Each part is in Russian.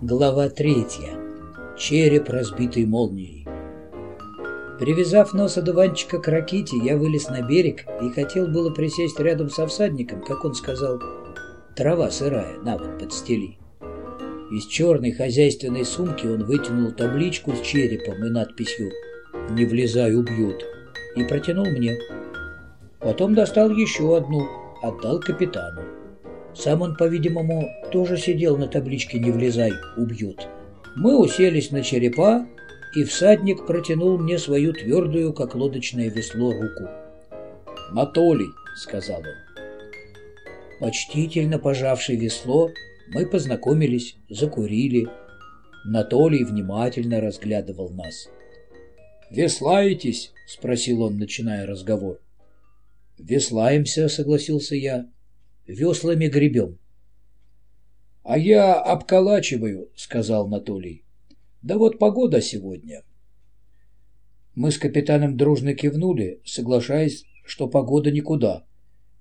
Глава третья. Череп, разбитый молнией. Привязав нос одуванчика к раките, я вылез на берег и хотел было присесть рядом со всадником, как он сказал, «Трава сырая, на вот, подстели». Из черной хозяйственной сумки он вытянул табличку с черепом и надписью «Не влезай, убьют» и протянул мне. Потом достал еще одну, отдал капитану. Сам он, по-видимому, тоже сидел на табличке «Не влезай, убьют». Мы уселись на черепа, и всадник протянул мне свою твердую, как лодочное весло, руку. «Матолий», — сказал он. Почтительно пожавший весло, мы познакомились, закурили. Натолий внимательно разглядывал нас. «Веслаетесь?» — спросил он, начиная разговор. «Веслаемся», — согласился я. «Веслами гребем». «А я обколачиваю», — сказал Анатолий. «Да вот погода сегодня». Мы с капитаном дружно кивнули, соглашаясь, что погода никуда.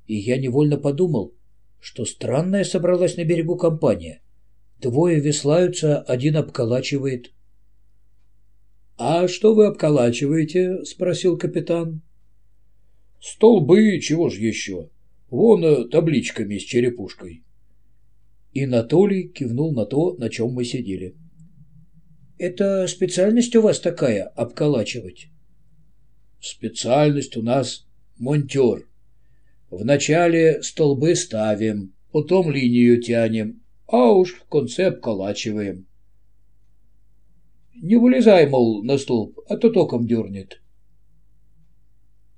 И я невольно подумал, что странная собралась на берегу компания. Двое веслаются, один обколачивает. «А что вы обколачиваете?» — спросил капитан. «Столбы, чего ж еще? Вон э, табличками с черепушкой». И Анатолий кивнул на то, на чем мы сидели. «Это специальность у вас такая — обколачивать?» «Специальность у нас монтер. Вначале столбы ставим, потом линию тянем, а уж в конце обколачиваем. Не вылезай, мол, на столб, а то током дернет».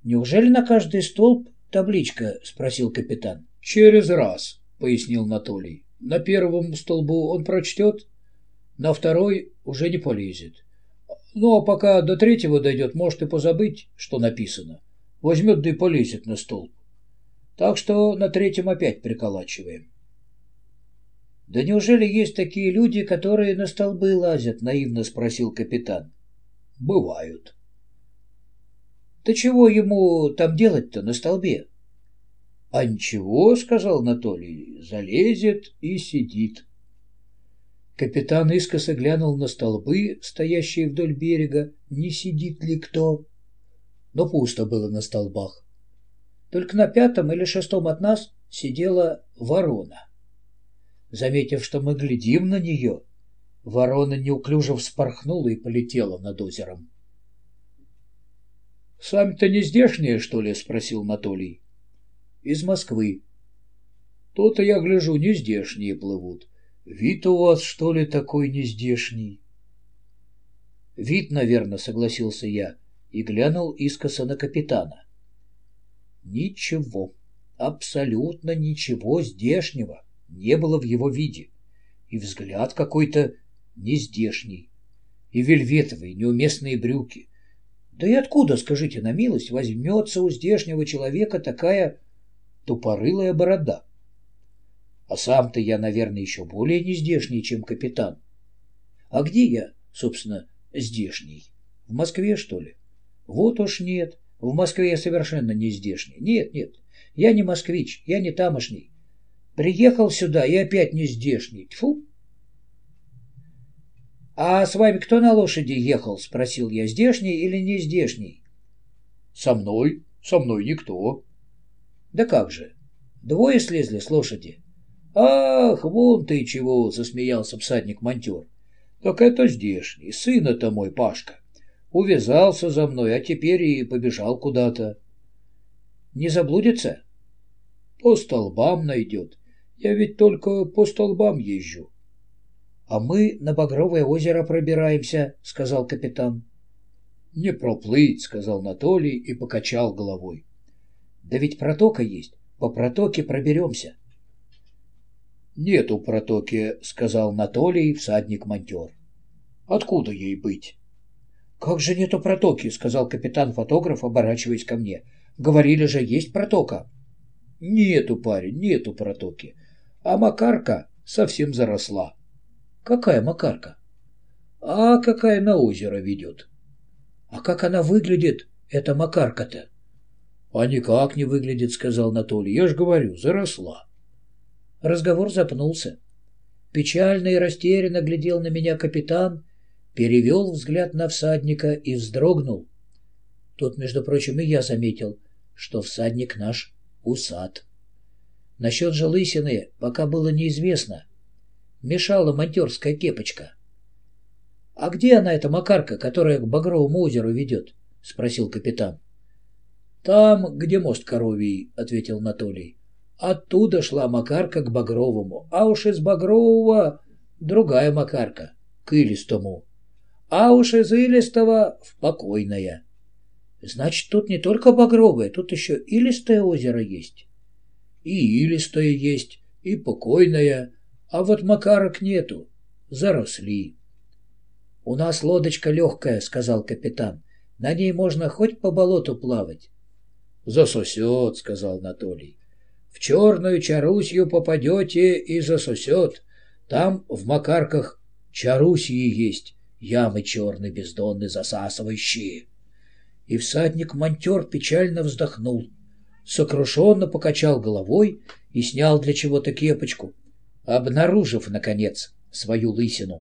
«Неужели на каждый столб табличка?» — спросил капитан. «Через раз», — пояснил Анатолий. На первом столбу он прочтет, на второй уже не полезет. Ну, а пока до третьего дойдет, может и позабыть, что написано. Возьмет да и полезет на столб. Так что на третьем опять приколачиваем. «Да неужели есть такие люди, которые на столбы лазят?» — наивно спросил капитан. «Бывают». «Да чего ему там делать-то на столбе?» А ничего, сказал Анатолий, залезет и сидит. Капитан искоса глянул на столбы, стоящие вдоль берега, не сидит ли кто. Но пусто было на столбах. Только на пятом или шестом от нас сидела ворона. Заметив, что мы глядим на нее, ворона неуклюже вспорхнула и полетела над озером. — Сами-то не здешние, что ли? — спросил Анатолий из Москвы. То-то я гляжу, не здешние плывут. Вид у вас, что ли, такой нездешний? Вид, наверное, согласился я и глянул искоса на капитана. Ничего, абсолютно ничего здешнего не было в его виде. И взгляд какой-то нездешний, и вельветовые неуместные брюки. Да и откуда, скажите на милость, возьмется у здешнего человека такая тупорылая борода. А сам-то я, наверное, еще более нездешний, чем капитан. А где я, собственно, здешний? В Москве, что ли? Вот уж нет. В Москве я совершенно не здешний. Нет, нет. Я не москвич, я не тамошний. Приехал сюда и опять не здешний. Тьфу! «А с вами кто на лошади ехал?» — спросил я. «Здешний или не здешний?» «Со мной. Со мной никто. Да как же? Двое слезли с лошади. Ах, вон ты чего, засмеялся всадник-монтер. Так это здешний, сын это мой Пашка. Увязался за мной, а теперь и побежал куда-то. Не заблудится? По столбам найдет. Я ведь только по столбам езжу. А мы на Багровое озеро пробираемся, сказал капитан. Не проплыть, сказал Анатолий и покачал головой. Да ведь протока есть. По протоке проберемся. Нету протоки, сказал Анатолий, всадник-монтер. Откуда ей быть? Как же нету протоки, сказал капитан-фотограф, оборачиваясь ко мне. Говорили же, есть протока. Нету, парень, нету протоки. А Макарка совсем заросла. Какая Макарка? А какая на озеро ведет? А как она выглядит, эта Макарка-то? А никак не выглядит, сказал Анатолий. Я ж говорю, заросла. Разговор запнулся. Печально и растерянно глядел на меня капитан, перевел взгляд на всадника и вздрогнул. Тут, между прочим, и я заметил, что всадник наш усат. Насчет же лысины пока было неизвестно. Мешала монтерская кепочка. — А где она, эта Макарка, которая к Багровому озеру ведет? — спросил капитан. — Там, где мост Коровий, — ответил Анатолий. Оттуда шла Макарка к Багровому, а уж из Багрового другая Макарка, к Илистому, а уж из Илистого в Покойное. Значит, тут не только Багровое, тут еще Илистое озеро есть. И Илистое есть, и Покойное, а вот Макарок нету, заросли. «У нас лодочка легкая», — сказал капитан. «На ней можно хоть по болоту плавать». «Засосет», — сказал Анатолий. В черную Чарусью попадете и засосет. Там в Макарках Чарусии есть, ямы черные бездонные засасывающие. И всадник-монтер печально вздохнул, сокрушенно покачал головой и снял для чего-то кепочку, обнаружив, наконец, свою лысину.